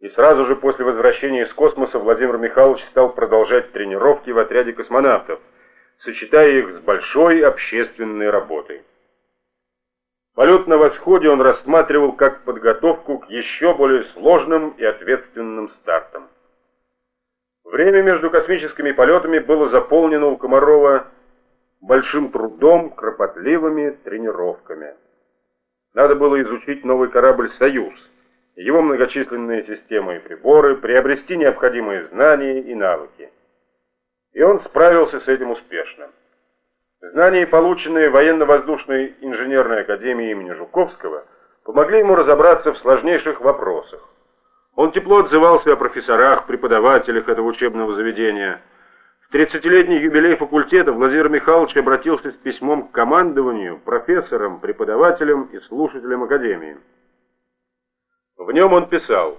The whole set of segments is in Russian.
И сразу же после возвращения из космоса Владимир Михайлович стал продолжать тренировки в отряде космонавтов, сочетая их с большой общественной работой. Полет на восходе он рассматривал как подготовку к еще более сложным и ответственным стартам. Время между космическими полетами было заполнено у Комарова большим трудом, кропотливыми тренировками. Надо было изучить новый корабль «Союз», его многочисленные системы и приборы, приобрести необходимые знания и навыки. И он справился с этим успешно. Знания, полученные военно-воздушной инженерной академией имени Жуковского, помогли ему разобраться в сложнейших вопросах. Он тепло отзывался о профессорах, преподавателях этого учебного заведения. В 30-летний юбилей факультета Владимир Михайлович обратился с письмом к командованию, профессорам, преподавателям и слушателям академии. В нем он писал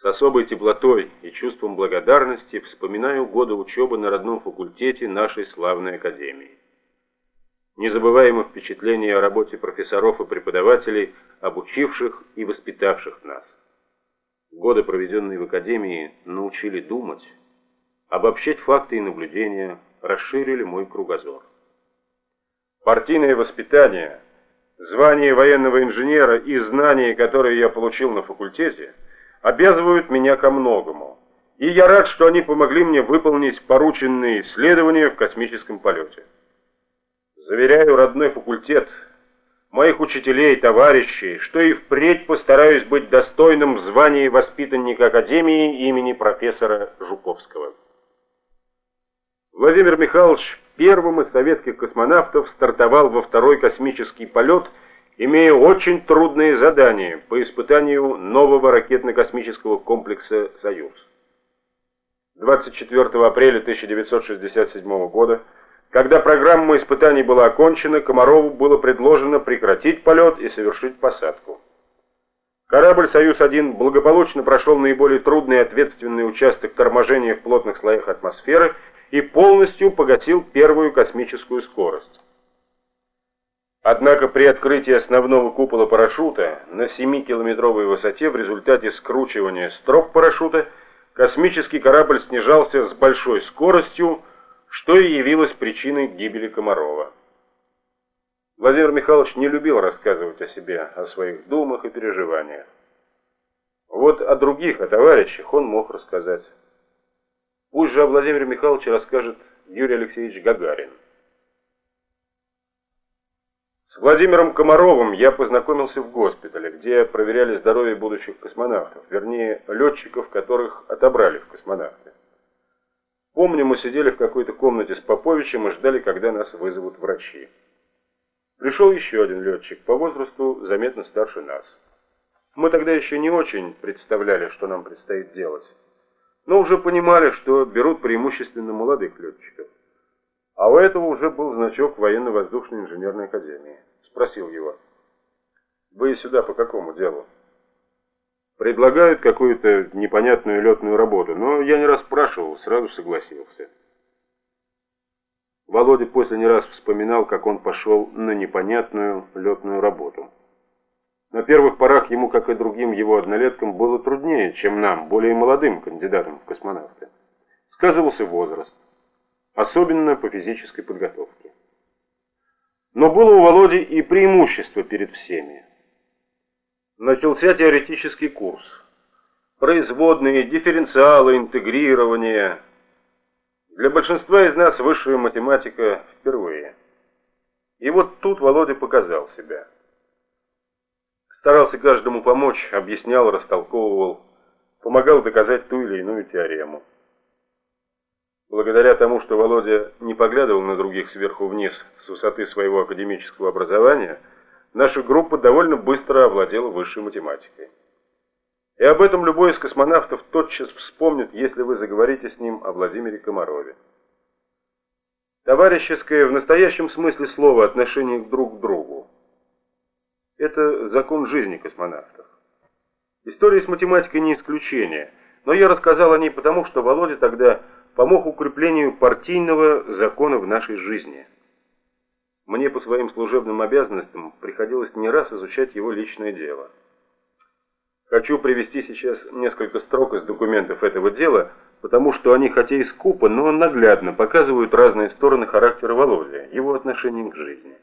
«С особой теплотой и чувством благодарности вспоминаю годы учебы на родном факультете нашей славной академии. Незабываемых впечатлений о работе профессоров и преподавателей, обучивших и воспитавших нас. Годы, проведенные в академии, научили думать, обобщать факты и наблюдения, расширили мой кругозор. Партийное воспитание – Звание военного инженера и знания, которые я получил на факультете, обязывают меня ко многому. И я рад, что они помогли мне выполнить порученные исследования в космическом полете. Заверяю родной факультет, моих учителей, товарищей, что и впредь постараюсь быть достойным звания воспитанника Академии имени профессора Жуковского. Владимир Михайлович первым из советских космонавтов стартовал во второй космический полет, имея очень трудные задания по испытанию нового ракетно-космического комплекса «Союз». 24 апреля 1967 года, когда программа испытаний была окончена, Комарову было предложено прекратить полет и совершить посадку. Корабль «Союз-1» благополучно прошел наиболее трудный и ответственный участок торможения в плотных слоях атмосферы и полностью погасил первую космическую скорость. Однако при открытии основного купола парашюта на 7-километровой высоте в результате скручивания строп парашюта космический корабль снижался с большой скоростью, что и явилось причиной гибели Комарова. Владимир Михайлович не любил рассказывать о себе, о своих думах и переживаниях. Вот о других, о товарищах он мог рассказать. Пусть же о Владимире Михайловиче расскажет Юрий Алексеевич Гагарин. С Владимиром Комаровым я познакомился в госпитале, где проверяли здоровье будущих космонавтов, вернее, летчиков, которых отобрали в космонавты. Помню, мы сидели в какой-то комнате с Поповичем и ждали, когда нас вызовут врачи. Пришел еще один летчик, по возрасту заметно старше нас. Мы тогда еще не очень представляли, что нам предстоит делать но уже понимали, что берут преимущественно молодых летчиков. А у этого уже был значок военно-воздушной инженерной академии. Спросил его, вы сюда по какому делу? Предлагают какую-то непонятную летную работу, но я не раз спрашивал, сразу согласился. Володя после не раз вспоминал, как он пошел на непонятную летную работу. На первых порах ему, как и другим его однолеткам, было труднее, чем нам, более молодым кандидатам в космонавты. Сказывался возраст, особенно по физической подготовке. Но было у Володи и преимущество перед всеми. Начался теоретический курс. Производные, дифференциалы, интегрирование. Для большинства из нас высшая математика впервые. И вот тут Володя показал себя. Старался каждому помочь, объяснял, растолковывал, помогал доказать ту или иную теорему. Благодаря тому, что Володя не поглядывал на других сверху вниз с высоты своего академического образования, наша группа довольно быстро овладела высшей математикой. И об этом любой из космонавтов тотчас вспомнит, если вы заговорите с ним о Владимире Комарове. Товарищеское в настоящем смысле слова отношение друг к другу. Это закон жизни космонавтов. История с математикой не исключение, но я рассказал о ней потому, что Володя тогда помог укреплению партийного закона в нашей жизни. Мне по своим служебным обязанностям приходилось не раз изучать его личное дело. Хочу привести сейчас несколько строк из документов этого дела, потому что они хотя и скупо, но наглядно показывают разные стороны характера Володя, его отношения к жизни.